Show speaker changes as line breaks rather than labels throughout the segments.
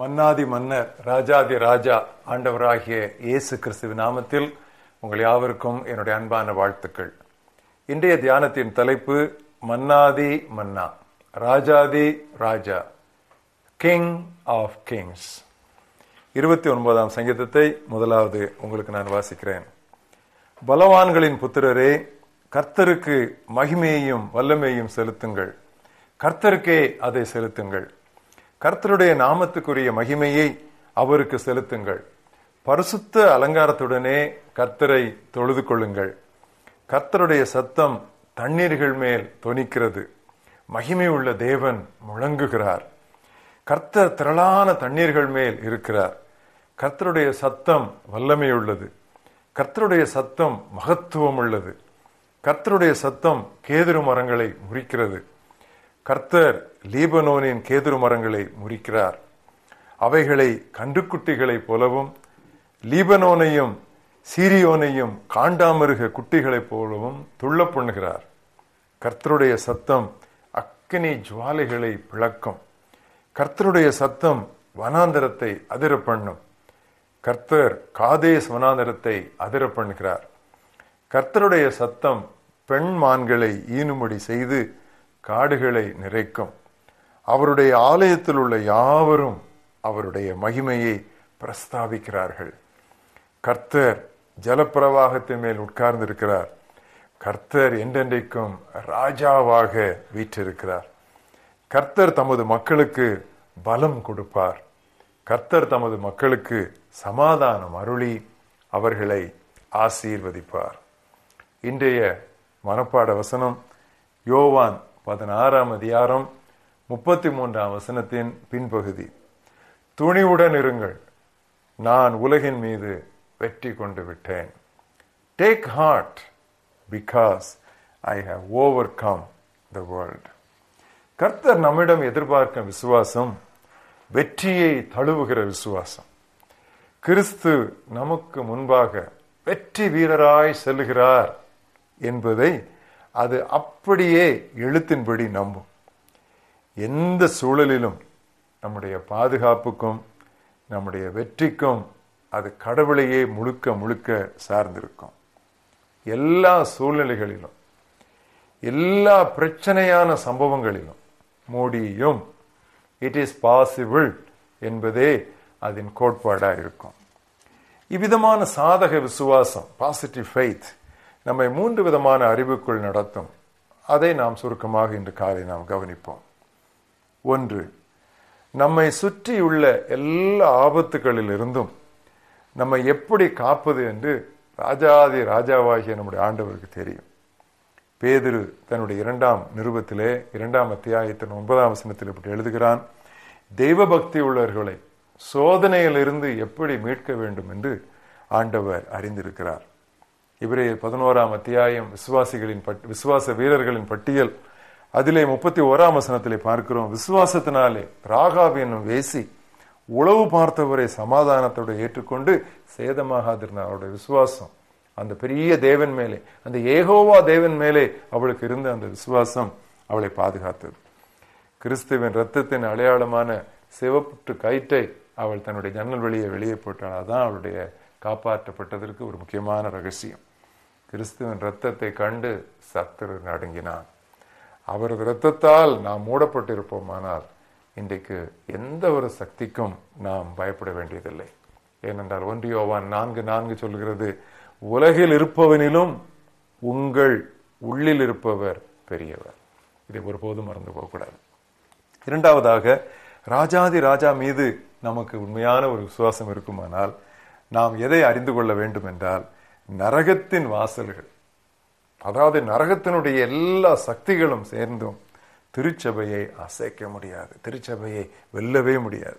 மன்னாதி மன்னர் ராஜாதி ராஜா ஆண்டவராகிய இயேசு கிறிஸ்துவின் நாமத்தில் உங்கள் யாவருக்கும் என்னுடைய அன்பான வாழ்த்துக்கள். இன்றைய தியானத்தின் தலைப்பு மன்னாதி மன்னா ராஜாதி ராஜா கிங் ஆஃப் கிங்ஸ் இருபத்தி ஒன்பதாம் சங்கீதத்தை முதலாவது உங்களுக்கு நான் வாசிக்கிறேன். பலவான்களின் புத்திரரே கர்த்தருக்கு மகிமையையும் வல்லமையும் செலுத்துங்கள். கர்த்தருக்கே அதை செலுத்துங்கள். கர்த்தருடைய நாமத்துக்குரிய மகிமையை அவருக்கு செலுத்துங்கள். பரிசுத்த அலங்காரத்துடனே கர்த்தரை தொழுது கொள்ளுங்கள். கர்த்தருடைய சத்தம் தண்ணீர்கள் மேல் தொனிக்கிறது. மகிமை உள்ள தேவன் முழங்குகிறார். கர்த்தர் திரளான தண்ணீர்கள் மேல் இருக்கிறார். கர்த்தருடைய சத்தம் வல்லமை உள்ளது. கர்த்தருடைய சத்தம் மகத்துவம் உள்ளது. கர்த்தருடைய சத்தம் கேதுரு மரங்களை முறிக்கிறது. கர்த்தர் லீபனோனின் கேதுரு மரங்களை முறிக்கிறார். அவைகளை கன்றுக்குட்டிகளைப் போலவும் லீபனோனையும் சீரியோனையும் காண்டாமிருக குட்டிகளைப் போலவும் துள்ள பண்ணுகிறார். கர்த்தருடைய சத்தம் அக்கினி ஜுவாலைகளை பிளக்கும். கர்த்தருடைய சத்தம் வனாந்தரத்தை அதிர பண்ணும் கர்த்தர் காதேஸ் வனாந்தரத்தை அதிர பண்ணுகிறார் கர்த்தருடைய சத்தம் பெண் மான்களை ஈனுமடி செய்து காடுகளை நிறைக்கும். அவருடைய ஆலயத்தில் உள்ள யாவரும் அவருடைய மகிமையை பிரஸ்தாபிக்கிறார்கள். கர்த்தர் ஜலப்பிரவாகத்தின் மேல் உட்கார்ந்திருக்கிறார். கர்த்தர் என்றென்றைக்கும் ராஜாவாக வீற்றிருக்கிறார். கர்த்தர் தமது மக்களுக்கு பலம் கொடுப்பார். கர்த்தர் தமது மக்களுக்கு சமாதானம் அருளி அவர்களை ஆசீர்வதிப்பார். இன்றைய மனப்பாட வசனம் யோவான் பதினாறாம் அதிகாரம் முப்பத்தி மூன்றாம் வசனத்தின் பின்பகுதி. துணிவுடன் இருங்கள். நான் உலகின் மீது வெற்றி கொண்டு விட்டேன். Take heart because I have overcome the world கர்த்தர் நம்மிடம் எதிர்பார்க்கும் விசுவாசம் வெற்றியை தழுவுகிற விசுவாசம். கிறிஸ்து நமக்கு முன்பாக வெற்றி வீரராய் செல்லுகிறார் என்பதை அது அப்படியே எழுத்தின்படி நம்பும். எந்த சூழலிலும் நம்முடைய பாதுகாப்புக்கும் நம்முடைய வெற்றிக்கும் அது கடவுளையே முழுக்க முழுக்க சார்ந்திருக்கும். எல்லா சூழ்நிலைகளிலும் எல்லா பிரச்சனையான சம்பவங்களிலும் மூடியும் இட் இஸ் பாசிபிள் என்பதே அதன் கோட்பாடாக இருக்கும் இவ்விதமான சாதக விசுவாசம் பாசிட்டிவ் ஃபெய்த் நம்மை மூன்று விதமான அறிவுக்குள் நடத்தும். அதை நாம் சுருக்கமாக இன்று காலை நாம் கவனிப்போம். ஒன்று நம்மை சுற்றியுள்ள எல்லா ஆபத்துகளிலிருந்தும் நம்மை எப்படி காப்பது என்று ராஜாதி ராஜாவாகிய நம்முடைய ஆண்டவருக்கு தெரியும். பேதிரு தன்னுடைய இரண்டாம் நிருபத்திலே இரண்டாம் அத்தியாயத்தின் ஒன்பதாம் வசனத்தில் இப்படி எழுதுகிறான் தெய்வ பக்தி உள்ளவர்களை சோதனையிலிருந்து எப்படி மீட்க வேண்டும் என்று ஆண்டவர் அறிந்திருக்கிறார். இவரே பதினோராம் அத்தியாயம் விசுவாசிகளின் விசுவாச வீரர்களின் பட்டியல். அதிலே முப்பத்தி ஓராம் வசனத்திலே பார்க்கிறோம் விசுவாசத்தினாலே ராகாப் என்னும் வேசி உளவு பார்த்தவரை சமாதானத்தோடு ஏற்றுக்கொண்டு சேதமாகாதிருந்தார். அவருடைய விசுவாசம் அந்த பெரிய தேவன் மேலே அந்த ஏகோவா தேவன் மேலே அவளுக்கு இருந்த அந்த விசுவாசம் அவளை பாதுகாத்தது. கிறிஸ்துவின் ரத்தத்தின் அடையாளமான சிவப்புட்டு கயிற்றை அவள் தன்னுடைய ஜன்னல் வழியை வெளியே போட்டாள் அதான் அவளுடைய காப்பாற்றப்பட்டதற்கு ஒரு முக்கியமான ரகசியம். கிறிஸ்துவின் இரத்தத்தை கண்டு சத்துரு நடுங்கினான். அவரது இரத்தத்தால் நாம் மூடப்பட்டிருப்போமானால் இன்றைக்கு எந்த ஒரு சக்திக்கும் நாம் பயப்பட வேண்டியதில்லை. ஏனென்றால் ஒன்றியோவான் நான்கு நான்கு சொல்கிறது உலகில் இருப்பவனிலும் உங்கள் உள்ளில் இருப்பவர் பெரியவர். இதை ஒருபோதும் மறந்து போகக்கூடாது. இரண்டாவதாக ராஜாதி ராஜா மீது நமக்கு உண்மையான ஒரு விசுவாசம் இருக்குமானால் நாம் எதை அறிந்து கொள்ள வேண்டும் என்றால் நரகத்தின் வாசல்கள் அதாவது நரகத்தினுடைய எல்லா சக்திகளும் சேர்ந்தும் திருச்சபையை அசைக்க முடியாது திருச்சபையை வெல்லவே முடியாது.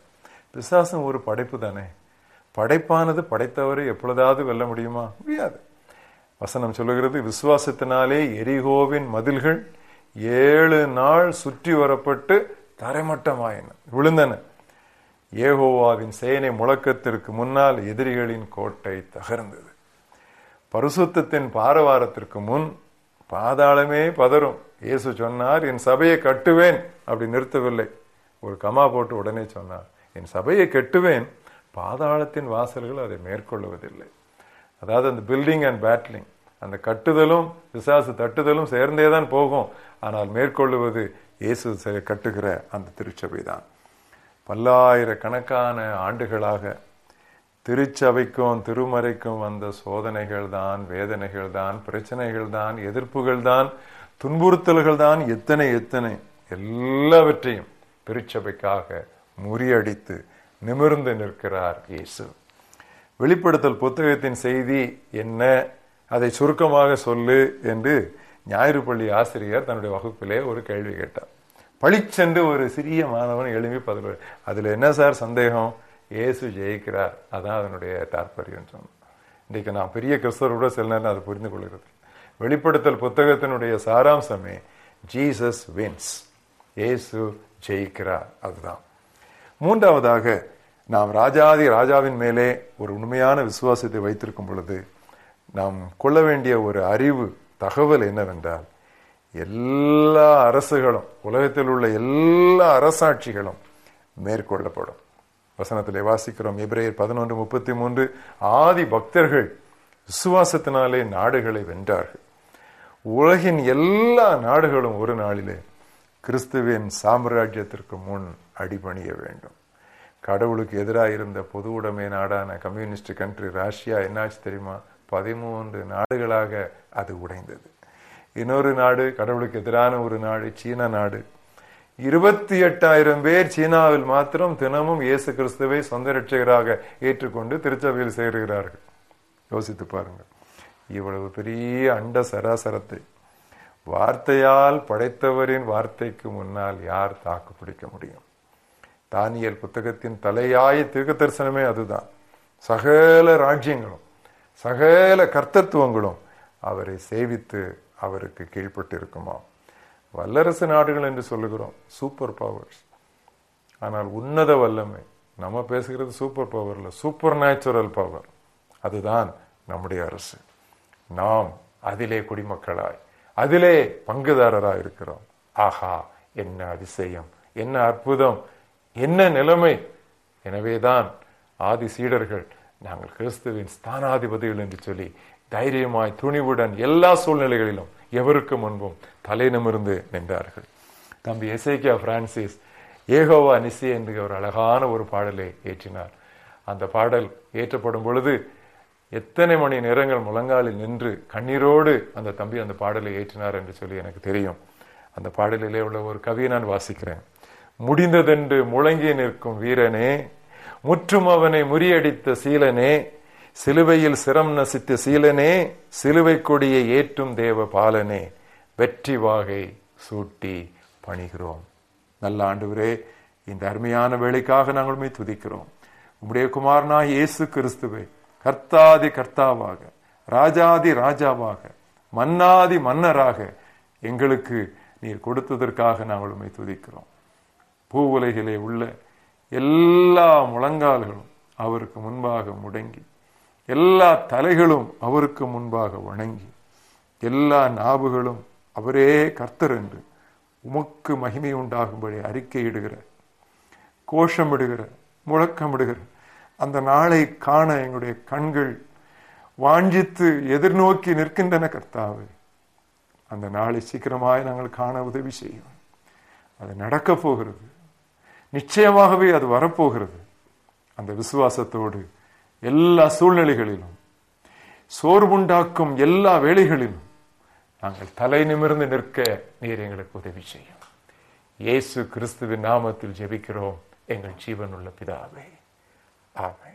பிசாசம் ஒரு படைப்பு தானே? படைப்பானது படைத்தவரை எப்பொழுதாவது வெல்ல முடியுமா? முடியாது. வசனம் சொல்லுகிறது விசுவாசத்தினாலே எரிகோவின் மதில்கள் ஏழு நாள் சுற்றி வரப்பட்டு தரைமட்டமாயின விழுந்தன. ஏகோவாவின் சேனை முழக்கத்திற்கு முன்னால் எதிரிகளின் கோட்டை தகர்ந்தது. பரிசுத்தத்தின் பாரவாரத்திற்கு முன் பாதாளமே பதறும். இயேசு சொன்னார் என் சபையை கட்டுவேன். அப்படி நிறுத்தவில்லை. ஒரு கமா போட்டு உடனே சொன்னார் என் சபையை கட்டுவேன். பாதாளத்தின் வாசல்கள் அதை மேற்கொள்வதில்லை அதாவது அந்த பில்டிங் அண்ட் பேட்லிங் அந்த கட்டுதலும் விசாசு தட்டுதலும் சேர்ந்தே தான் போகும். ஆனால் மேற்கொள்ளுவது இயேசு கட்டுகிற அந்த திருச்சபை தான் பல்லாயிரக்கணக்கான ஆண்டுகளாக திருச்சபைக்கும் திருமறைக்கும் வந்த சோதனைகள் தான் வேதனைகள் தான் பிரச்சனைகள் தான் எதிர்ப்புகள் தான் துன்புறுத்தல்கள் தான் எத்தனை எத்தனை எல்லாவற்றையும் திருச்சபைக்காக முறியடித்து நிமிர்ந்து நிற்கிறார் இயேசு. வெளிப்படுத்தல் புத்தகத்தின் செய்தி என்ன? அதை சுருக்கமாக சொல்லு என்று ஞாயிறு பள்ளி ஆசிரியர் தன்னுடைய வகுப்பிலே ஒரு கேள்வி கேட்டார். பழிச்சென்று ஒரு சிறிய மாணவன் எழுப்பி பதில் அதில் என்ன சார் சந்தேகம்? இயேசு ஜெயிக்கிறார். அதான் அதனுடைய தாற்பயம் சொன்னோம் இன்றைக்கு நான் பெரிய கிறிஸ்தவரோட சில நேரம் அதை புரிந்து கொள்கிறது வெளிப்படுத்தல் புத்தகத்தினுடைய சாராம்சமே ஜீசஸ் வின்ஸ். இயேசு ஜெயிக்கிறார். அதுதான். மூன்றாவதாக நாம் ராஜாதி ராஜாவின் மேலே ஒரு உண்மையான விசுவாசத்தை வைத்திருக்கும் பொழுது நாம் கொள்ள வேண்டிய ஒரு அறிவு தகவல் என்னவென்றால் எல்லா அரசுகளும் உலகத்தில் உள்ள எல்லா அரசாட்சிகளும் மேற்கொள்ளப்படும். வசனத்திலே வாசிக்கிறோம் எபிரேயர் பதினொன்று முப்பத்தி மூன்று ஆதி பக்தர்கள் விசுவாசத்தினாலே நாடுகளை வென்றார்கள். உலகின் எல்லா நாடுகளும் ஒரு நாளிலே கிறிஸ்துவின் சாம்ராஜ்யத்திற்கு முன் அடிபணிய வேண்டும். கடவுளுக்கு எதிராக இருந்த பொது உடைமை நாடான கம்யூனிஸ்ட் கண்ட்ரி ராஷ்யா என்னாச்சு தெரியுமா? பதிமூன்று நாடுகளாக அது உடைந்தது. இன்னொரு நாடு கடவுளுக்கு எதிரான ஒரு நாடு சீன நாடு. இருபத்தி எட்டாயிரம் பேர் சீனாவில் மாத்திரம் தினமும் இயேசு கிறிஸ்துவை சொந்த ரட்சகராக ஏற்றுக்கொண்டு திருச்சபையில் சேருகிறார்கள். யோசித்து பாருங்கள் இவ்வளவு பெரிய அண்ட சராசரத்தை. வார்த்தையால் படைத்தவரின் வார்த்தைக்கு முன்னால் யார் தாக்கு பிடிக்க முடியும்? தானியல் புத்தகத்தின் தலையாய தீர்க்க தரிசனமே அதுதான். சகல ராஜ்யங்களும் சகல கர்த்தத்துவங்களும் அவரை சேவித்து அவருக்கு கீழ்பட்டு இருக்குமா வல்லரசு நாடுகள் என்று சொல்லுகிறோம் சூப்பர் பவர்ஸ் ஆனால் உன்னத வல்லமை நம்ம பேசுகிறது சூப்பர் பவர்ல சூப்பர் நேச்சுரல் பவர் அதுதான் நம்முடைய அரசு. நாம் அதிலே குடிமக்களாய் அதிலே பங்குதாரராக இருக்கிறோம். ஆஹா என்ன அதிசயம் என்ன அற்புதம் என்ன நிலைமை. எனவேதான் ஆதி சீடர்கள் நாங்கள் கிறிஸ்துவின் ஸ்தானாதிபதிகள் என்று சொல்லி தைரியமாய் துணிவுடன் எல்லா சூழ்நிலைகளிலும் எவருக்கு முன்பும் தலை நிமிர்ந்து நின்றார்கள். தம்பி எசேக்கியா பிரான்சிஸ் ஏகோவா நிசி என்று ஒரு அழகான ஒரு பாடலை ஏற்றினார். அந்த பாடல் ஏற்றப்படும் பொழுது எத்தனை மணி நேரங்கள் முழங்காலில் நின்று கண்ணீரோடு அந்த தம்பி அந்த பாடலை ஏற்றினார் என்று சொல்லி எனக்கு தெரியும். அந்த பாடலிலே உள்ள ஒரு கவியை நான் வாசிக்கிறேன். முடிந்ததென்று முழங்கி நிற்கும் வீரனே முற்றும் அவனை முறியடித்த சீலனே சிலுவையில் சிரம் நசித்த சீலனே சிலுவை கொடியை ஏற்றும் தேவ பாலனே வெற்றி வாகை சூட்டி பணிகிறோம். நல்ல ஆண்டுவரே இந்த அருமையான வேலைக்காக நாங்கள் துதிக்கிறோம். உம்முடைய குமாரனா இயேசு கிறிஸ்துவை கர்த்தாதி கர்த்தாவாக ராஜாதி ராஜாவாக மன்னாதி மன்னராக எங்களுக்கு நீர் கொடுத்ததற்காக நாங்கள் துதிக்கிறோம். பூ உலகிலே உள்ள எல்லா முழங்கால்களும் அவருக்கு முன்பாக முடங்கி எல்லா தலைகளும் அவருக்கு முன்பாக வணங்கி எல்லா நாவுகளும் அவரே கர்த்தர் என்று உமக்கு மகிமை உண்டாகும்படி அறிக்கையிடுகிற கோஷமிடுகிற முழக்கமிடுகிற அந்த நாளை காண எங்களுடைய கண்கள் வாஞ்சித்து எதிர்நோக்கி நிற்கின்றன கர்த்தாவே. அந்த நாளை சீக்கிரமாய் நாங்கள் காண உதவி செய்யும் அது நடக்கப் போகிறது. நிச்சயமாகவே அது வரப்போகிறது. அந்த விசுவாசத்தோடு எல்லா சூழ்நிலைகளிலும் சோர்வுண்டாக்கும் எல்லா வேலைகளிலும் நாங்கள் தலை நிமிர்ந்து நிற்க நீர் எங்களுக்கு உதவி செய்யும். இயேசு கிறிஸ்துவின் நாமத்தில் ஜெபிக்கிறோம். எங்கள் ஜீவனுள்ள பிதாவே. ஆமே